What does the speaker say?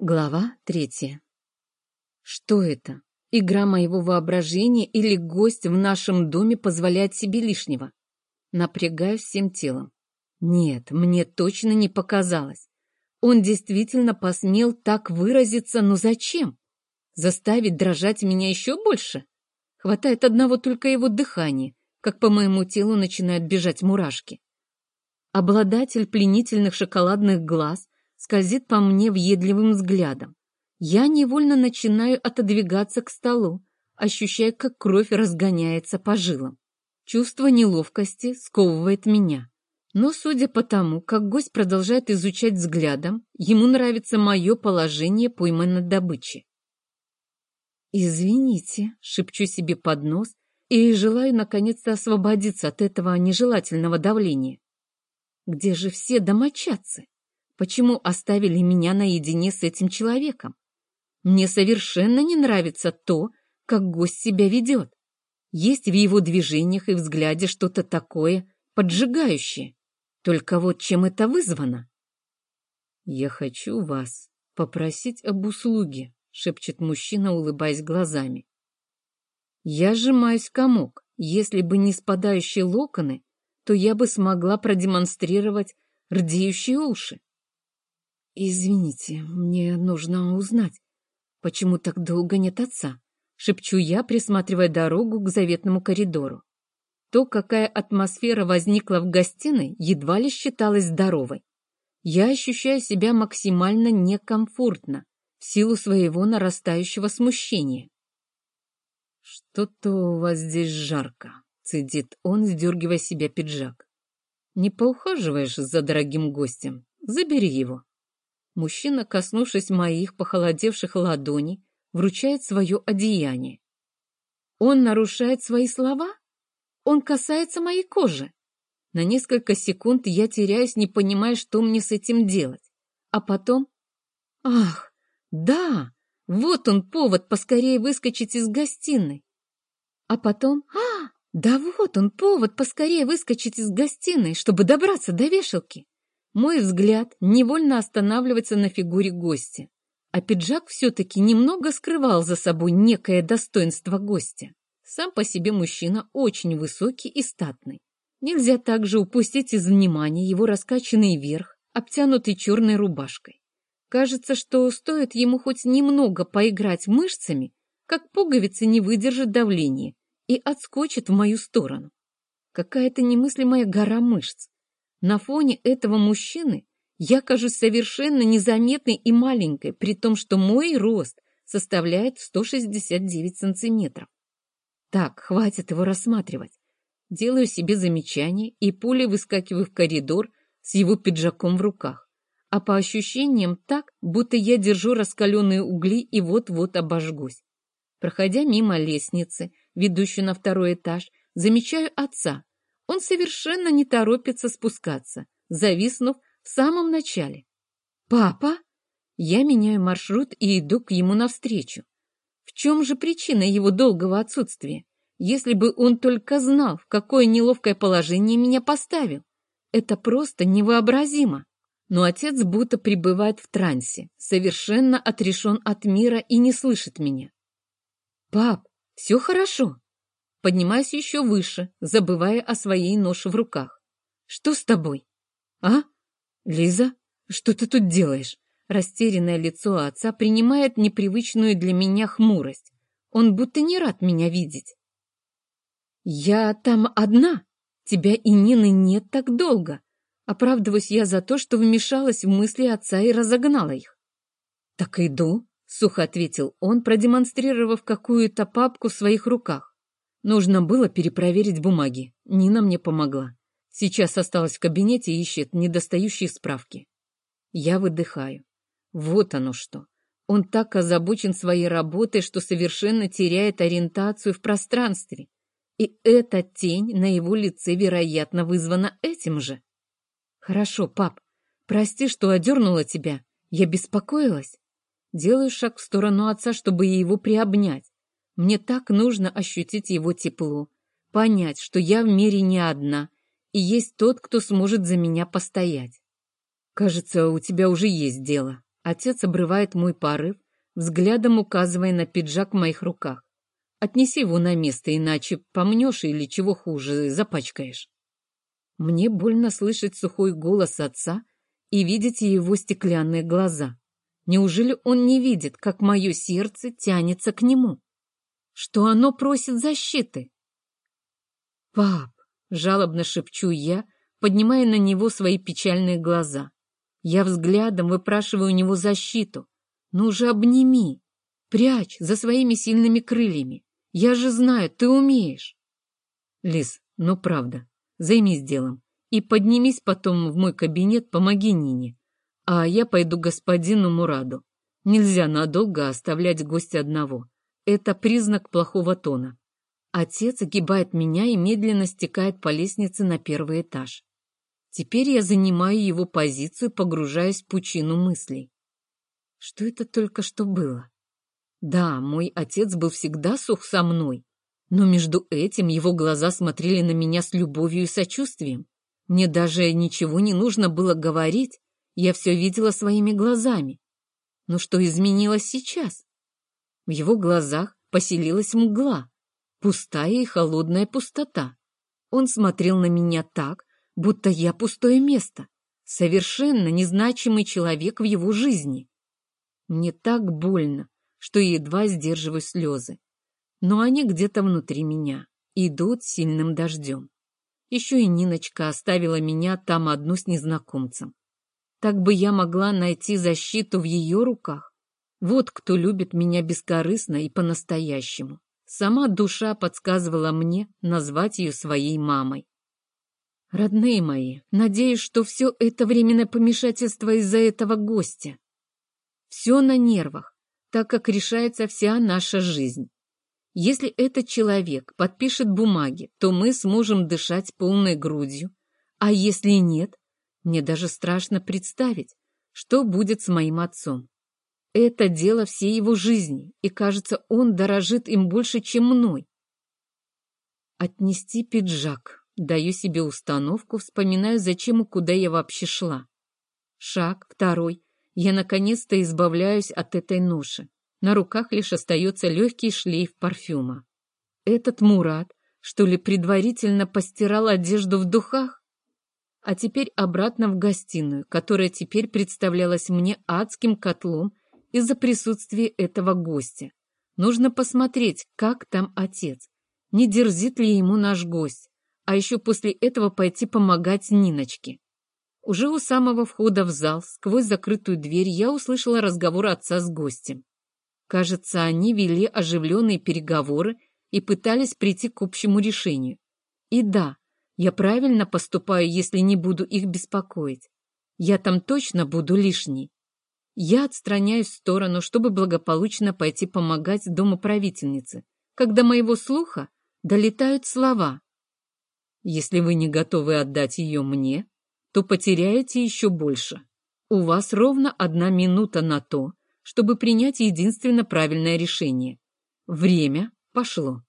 Глава третья. Что это? Игра моего воображения или гость в нашем доме позволяет себе лишнего? Напрягаюсь всем телом. Нет, мне точно не показалось. Он действительно посмел так выразиться, но зачем? Заставить дрожать меня еще больше? Хватает одного только его дыхания, как по моему телу начинают бежать мурашки. Обладатель пленительных шоколадных глаз скользит по мне въедливым взглядом. Я невольно начинаю отодвигаться к столу, ощущая, как кровь разгоняется по жилам. Чувство неловкости сковывает меня. Но, судя по тому, как гость продолжает изучать взглядом, ему нравится мое положение пойманной добычи. «Извините», — шепчу себе под нос и желаю наконец-то освободиться от этого нежелательного давления. «Где же все домочадцы?» Почему оставили меня наедине с этим человеком? Мне совершенно не нравится то, как гость себя ведет. Есть в его движениях и взгляде что-то такое поджигающее. Только вот чем это вызвано? «Я хочу вас попросить об услуге», — шепчет мужчина, улыбаясь глазами. Я сжимаюсь комок. Если бы не спадающие локоны, то я бы смогла продемонстрировать рдеющие уши. «Извините, мне нужно узнать, почему так долго нет отца?» — шепчу я, присматривая дорогу к заветному коридору. То, какая атмосфера возникла в гостиной, едва ли считалась здоровой. Я ощущаю себя максимально некомфортно в силу своего нарастающего смущения. «Что-то у вас здесь жарко», — цедит он, сдергивая себя пиджак. «Не поухаживаешь за дорогим гостем? Забери его». Мужчина, коснувшись моих похолодевших ладоней, вручает свое одеяние. Он нарушает свои слова? Он касается моей кожи. На несколько секунд я теряюсь, не понимая, что мне с этим делать. А потом... Ах, да, вот он повод поскорее выскочить из гостиной. А потом... А, да вот он повод поскорее выскочить из гостиной, чтобы добраться до вешалки. Мой взгляд невольно останавливается на фигуре гостя, а пиджак все-таки немного скрывал за собой некое достоинство гостя. Сам по себе мужчина очень высокий и статный. Нельзя также упустить из внимания его раскачанный верх, обтянутый черной рубашкой. Кажется, что стоит ему хоть немного поиграть мышцами, как пуговица не выдержит давления и отскочит в мою сторону. Какая-то немыслимая гора мышц, на фоне этого мужчины я кажусь совершенно незаметной и маленькой, при том, что мой рост составляет 169 сантиметров. Так, хватит его рассматривать. Делаю себе замечание и пулей выскакиваю в коридор с его пиджаком в руках. А по ощущениям так, будто я держу раскаленные угли и вот-вот обожгусь. Проходя мимо лестницы, ведущей на второй этаж, замечаю отца, он совершенно не торопится спускаться, зависнув в самом начале. «Папа?» Я меняю маршрут и иду к ему навстречу. В чем же причина его долгого отсутствия? Если бы он только знал, в какое неловкое положение меня поставил. Это просто невообразимо. Но отец будто пребывает в трансе, совершенно отрешен от мира и не слышит меня. «Пап, все хорошо?» Поднимаюсь еще выше, забывая о своей ноше в руках. «Что с тобой?» «А? Лиза, что ты тут делаешь?» Растерянное лицо отца принимает непривычную для меня хмурость. Он будто не рад меня видеть. «Я там одна. Тебя и Нины нет так долго. Оправдываюсь я за то, что вмешалась в мысли отца и разогнала их». «Так иду», — сухо ответил он, продемонстрировав какую-то папку в своих руках. Нужно было перепроверить бумаги. Нина мне помогла. Сейчас осталась в кабинете и ищет недостающие справки. Я выдыхаю. Вот оно что. Он так озабочен своей работой, что совершенно теряет ориентацию в пространстве. И эта тень на его лице, вероятно, вызвана этим же. Хорошо, пап, прости, что одернула тебя. Я беспокоилась. Делаю шаг в сторону отца, чтобы его приобнять. Мне так нужно ощутить его тепло, понять, что я в мире не одна, и есть тот, кто сможет за меня постоять. Кажется, у тебя уже есть дело. Отец обрывает мой порыв, взглядом указывая на пиджак в моих руках. Отнеси его на место, иначе помнешь или чего хуже, запачкаешь. Мне больно слышать сухой голос отца и видеть его стеклянные глаза. Неужели он не видит, как мое сердце тянется к нему? Что оно просит защиты? «Пап!» — жалобно шепчу я, поднимая на него свои печальные глаза. Я взглядом выпрашиваю у него защиту. «Ну уже обними! Прячь за своими сильными крыльями! Я же знаю, ты умеешь!» «Лис, ну правда, займись делом и поднимись потом в мой кабинет, помоги Нине, а я пойду господину Мураду. Нельзя надолго оставлять гостя одного. Это признак плохого тона. Отец огибает меня и медленно стекает по лестнице на первый этаж. Теперь я занимаю его позицию, погружаясь в пучину мыслей. Что это только что было? Да, мой отец был всегда сух со мной, но между этим его глаза смотрели на меня с любовью и сочувствием. Мне даже ничего не нужно было говорить, я все видела своими глазами. Но что изменилось сейчас? В его глазах поселилась мгла, пустая и холодная пустота. Он смотрел на меня так, будто я пустое место, совершенно незначимый человек в его жизни. Мне так больно, что едва сдерживаю слезы. Но они где-то внутри меня, идут сильным дождем. Еще и Ниночка оставила меня там одну с незнакомцем. Так бы я могла найти защиту в ее руках. Вот кто любит меня бескорыстно и по-настоящему. Сама душа подсказывала мне назвать ее своей мамой. Родные мои, надеюсь, что все это временное помешательство из-за этого гостя. Все на нервах, так как решается вся наша жизнь. Если этот человек подпишет бумаги, то мы сможем дышать полной грудью, а если нет, мне даже страшно представить, что будет с моим отцом. Это дело всей его жизни, и, кажется, он дорожит им больше, чем мной. Отнести пиджак. Даю себе установку, вспоминаю, зачем и куда я вообще шла. Шаг, второй. Я наконец-то избавляюсь от этой ноши. На руках лишь остается легкий шлейф парфюма. Этот Мурат, что ли, предварительно постирал одежду в духах? А теперь обратно в гостиную, которая теперь представлялась мне адским котлом из-за присутствия этого гостя. Нужно посмотреть, как там отец. Не дерзит ли ему наш гость? а еще после этого пойти помогать Ниночке. Уже у самого входа в зал, сквозь закрытую дверь, я услышала разговор отца с гостем. Кажется, они вели оживленные переговоры и пытались прийти к общему решению. И да, я правильно поступаю, если не буду их беспокоить. Я там точно буду лишней. Я отстраняюсь в сторону, чтобы благополучно пойти помогать домоправительнице, когда моего слуха долетают слова. Если вы не готовы отдать ее мне, то потеряете еще больше. У вас ровно одна минута на то, чтобы принять единственно правильное решение. Время пошло.